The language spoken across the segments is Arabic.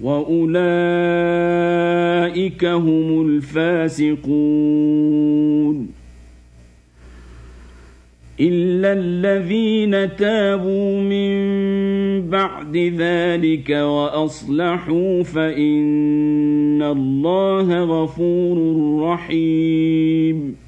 واولئك هم الفاسقون الا الذين تابوا من بعد ذلك واصلحوا فان الله غفور رحيم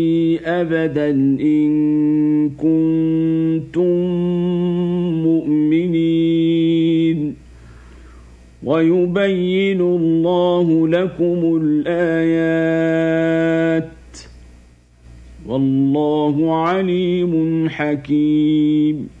أبدا إن كنتم مؤمنين. ويبين الله لكم الآيات. والله عليم حكيم.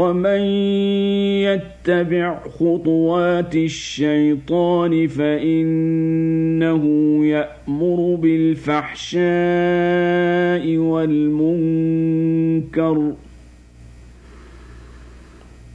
ومن يتبع خطوات الشيطان فإنه يأمر بالفحشاء والمنكر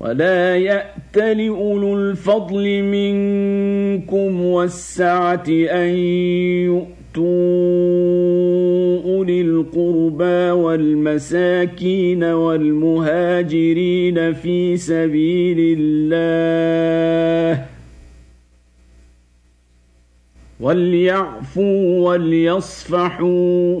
ولا يأت لأولو الفضل منكم والسعة أن يؤتوا أولي القربى والمساكين والمهاجرين في سبيل الله وليعفوا وليصفحوا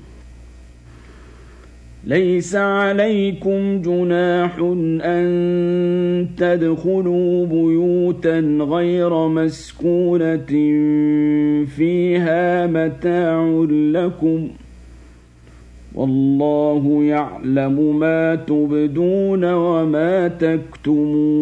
ليس عليكم جناح أن تدخلوا بيوتا غير مسكونة فيها متاع لكم والله يعلم ما تبدون وما تكتمون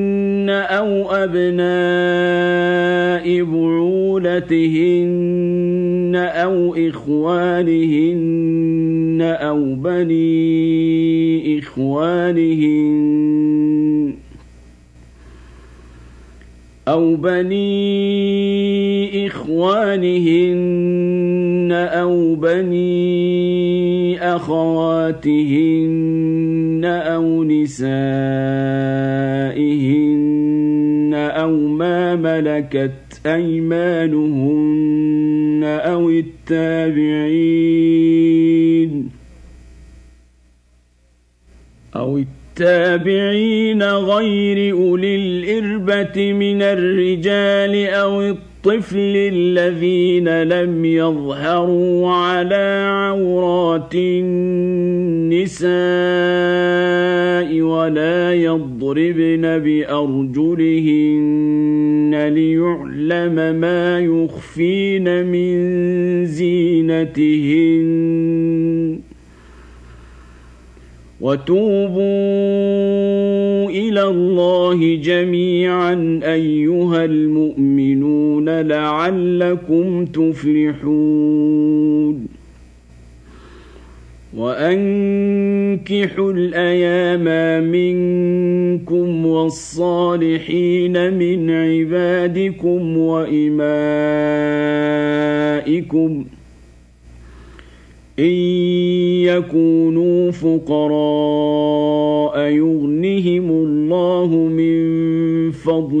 أو أبناء بعولتهن أو إخوانهن أو بني إخوانهن أو بني إخوانهن أو بني أخواتهن أو نسائهن ملكت أيمانهن أو التابعين أو التابعين غير أولي الإربة من الرجال أو الطفل الذين لم يظهروا على عورات النساء ولا يضربن بأرجلهن ليعلم ما يخفين من زينتهن. وتوبوا إلى الله جميعا أيها المؤمنون. لعلكم تفلحون. وأنكحوا الأيام منكم والصالحين من عبادكم وإمائكم إن يكونوا فقراء يغنهم الله من فضله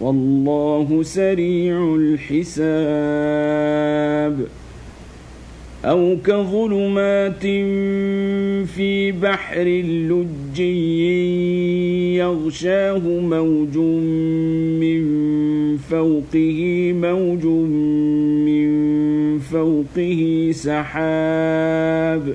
والله سريع الحساب. أو كظلمات في بحر لجي يغشاه موج من فوقه موج من فوقه سحاب.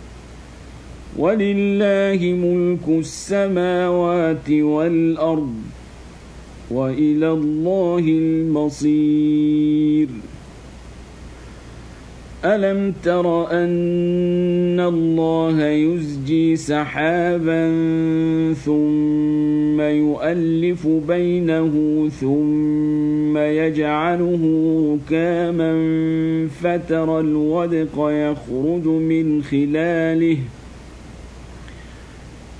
ولله ملك السماوات والأرض وإلى الله المصير. ألم تر أن الله يزجي سحابا ثم يؤلف بينه ثم يجعله ركاما فترى الودق يخرج من خلاله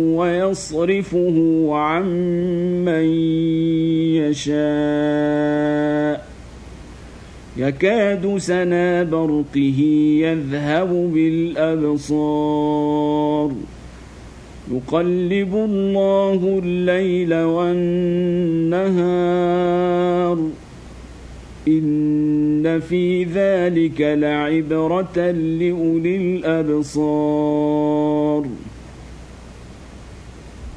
ويصرفه عن من يشاء. يكاد سنا برقه يذهب بالأبصار. يقلب الله الليل والنهار. إن في ذلك لعبرة لأولي الأبصار.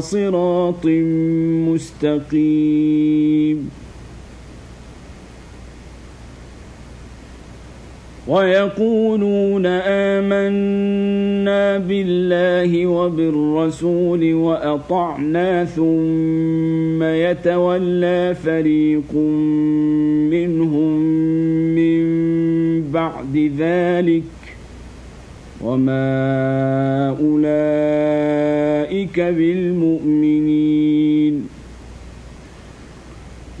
صراط مستقيم. ويقولون آمنا بالله وبالرسول وأطعنا ثم يتولى فريق منهم من بعد ذلك وما أولئك بالمؤمنين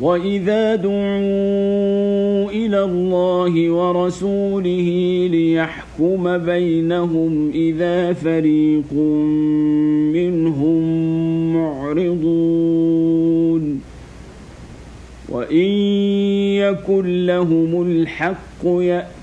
وإذا دعوا إلى الله ورسوله ليحكم بينهم إذا فريق منهم معرضون وإن يكن لهم الحق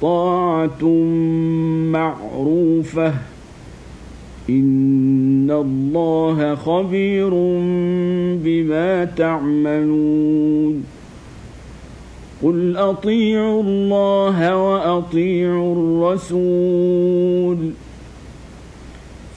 طاعة معروفة إن الله خبير بما تعملون قل أطيعوا الله وأطيعوا الرسول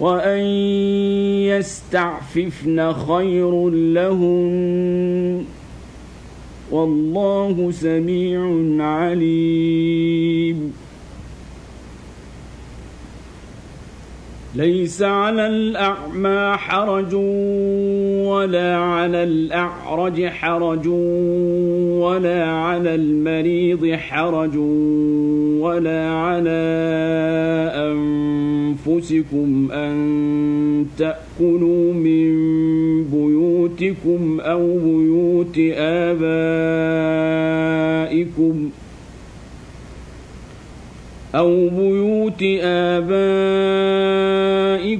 وأن يستعففن خير لهن والله سميع عليم ليس على الأعمى حرج ولا على الأعرج حرج ولا على المريض حرج ولا على أنفسكم أن تأكلوا من بيوتكم أو بيوت آبائكم أو بيوت آبائكم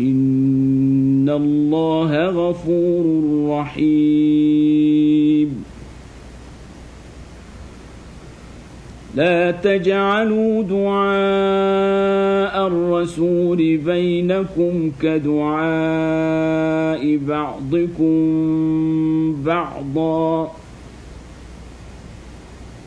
إن الله غفور رحيم. لا تجعلوا دعاء الرسول بينكم كدعاء بعضكم بعضا.